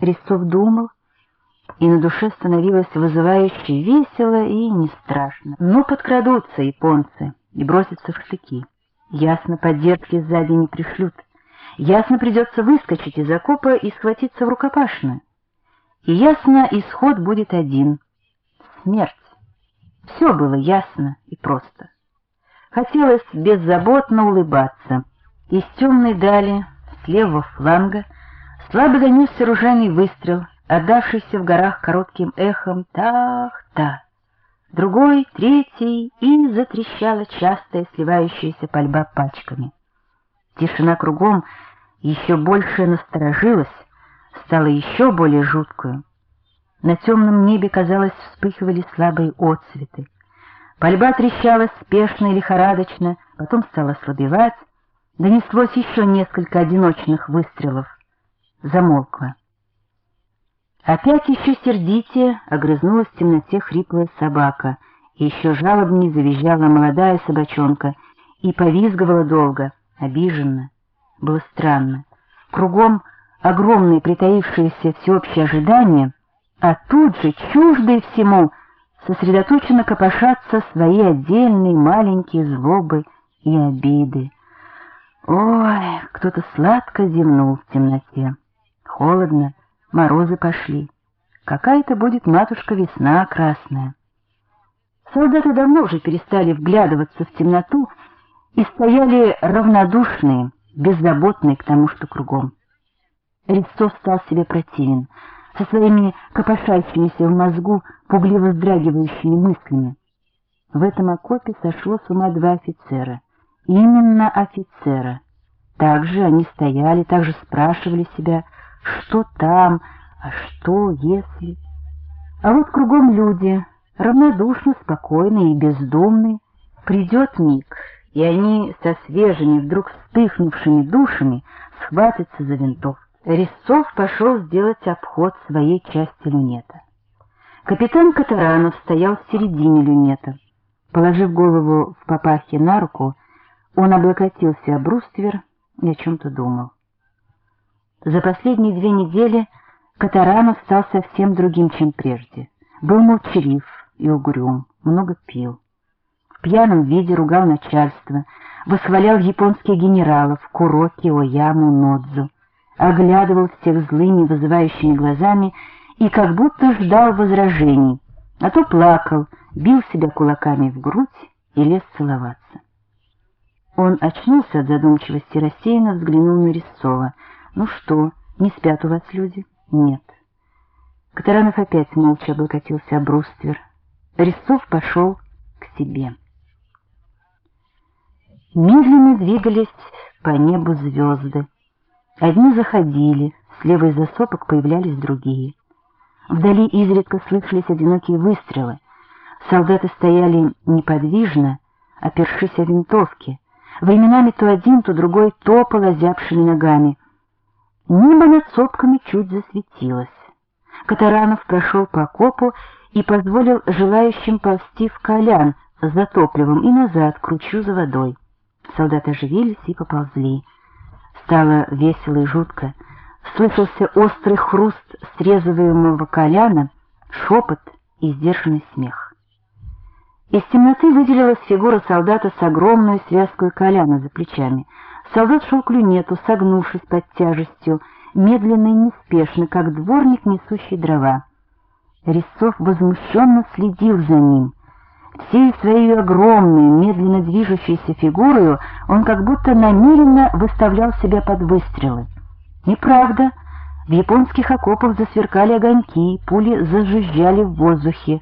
Резцов думал, и на душе становилось вызывающе весело и не страшно. Ну, подкрадутся японцы и бросятся в штыки. Ясно, поддержки сзади не пришлют. Ясно, придется выскочить из окопа и схватиться в рукопашную. И ясно, исход будет один — смерть. Все было ясно и просто. Хотелось беззаботно улыбаться. Из темной дали, с левого фланга, слабо донесся ружейный выстрел, отдавшийся в горах коротким эхом «тах-та». Другой, третий, и затрещала частая сливающаяся пальба пачками. Тишина кругом еще больше насторожилась, стала еще более жуткую. На темном небе, казалось, вспыхивали слабые отцветы. Пальба трещала спешно и лихорадочно, потом стала слабевать, донеслось еще несколько одиночных выстрелов. Замолкла. Опять еще сердитее огрызнулась в темноте хриплая собака, и еще жалобнее завизжала молодая собачонка и повизгивала долго, обиженно. Было странно. Кругом огромные притаившиеся всеобщие ожидания, а тут же, чуждые всему, сосредоточенно копошатся свои отдельные маленькие злобы и обиды. Ой, кто-то сладко зевнул в темноте. Холодно, морозы пошли. Какая-то будет матушка весна красная. Солдаты давно уже перестали вглядываться в темноту и стояли равнодушные, беззаботные к тому, что кругом. Резцов стал себе противен, со своими копошащимися в мозгу, пугливо вздрагивающими мыслями. В этом окопе сошло с ума два офицера. Именно офицера. Также они стояли, также спрашивали себя, что там, а что если... А вот кругом люди, равнодушно, спокойные и бездумные. Придет миг, и они со свежими, вдруг вспыхнувшими душами схватятся за винтовку. Резцов пошел сделать обход своей части люнета. Капитан Катаранов стоял в середине люнета. Положив голову в папахе на руку, он облокотился об бруствер и о чем-то думал. За последние две недели Катаранов стал совсем другим, чем прежде. Был молчалив и угрюм, много пил. В пьяном виде ругал начальство, восхвалял японских генералов Куроки, Ояму, Нодзу, оглядывал всех злыми, вызывающими глазами и как будто ждал возражений, а то плакал, бил себя кулаками в грудь и лез целоваться. Он очнулся от задумчивости, рассеянно взглянул на Резцова — «Ну что, не спят у вас люди?» «Нет». Катаранов опять молча облокотился об бруствер. Резцов пошел к себе. Медленно двигались по небу звезды. Одни заходили, слева из засопок появлялись другие. Вдали изредка слышались одинокие выстрелы. Солдаты стояли неподвижно, опершись о винтовки. Временами то один, то другой топал озябшими ногами — Небо над сопками чуть засветилось. Катаранов прошел по окопу и позволил желающим ползти в колян за топливом и назад, к ручью за водой. Солдаты оживились и поползли. Стало весело и жутко. Слышался острый хруст срезываемого коляна, шепот и сдержанный смех. Из темноты выделилась фигура солдата с огромной связкой коляна за плечами — Солдат шел к люнету, согнувшись под тяжестью, медленно и неспешно, как дворник, несущий дрова. Резцов возмущенно следил за ним. Всей своей огромной, медленно движущейся фигурою он как будто намеренно выставлял себя под выстрелы. Неправда. В японских окопах засверкали огоньки, пули зажужжали в воздухе.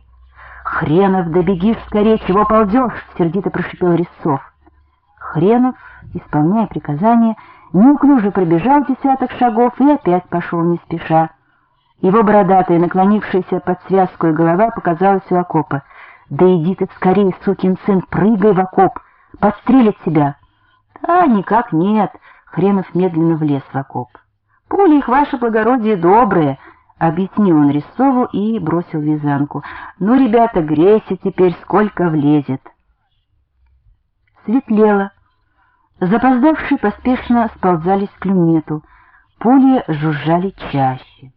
«Хренов, да беги скорее, чего ползешь!» — сердито прошипел Резцов. Хренов, исполняя приказание, неуклюже пробежал десяток шагов и опять пошел не спеша. Его бородатая, наклонившаяся под связку и голова показалась у окопа. «Да иди ты скорее, сукин сын, прыгай в окоп! Подстрелит тебя!» «А, никак нет!» — Хренов медленно влез в окоп. «Пули их, ваше благородие, добрые!» — объяснил он Рисову и бросил вязанку. «Ну, ребята, грейся теперь, сколько влезет!» Светлело. Запоздавшие поспешно сползались к люнету. Пули жужжали чаще.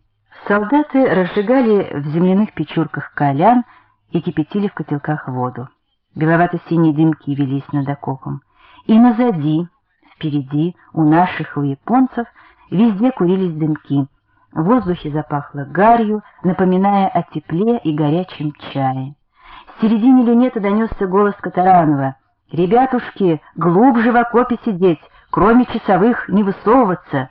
Солдаты разжигали в земляных печурках колян и кипятили в котелках воду. Беловато-синие дымки велись над окопом. И назади, впереди, у наших у японцев, везде курились дымки. В воздухе запахло гарью, напоминая о тепле и горячем чае. В середине люнета донесся голос Катаранова. «Ребятушки, глубже в окопе сидеть, кроме часовых не высовываться!»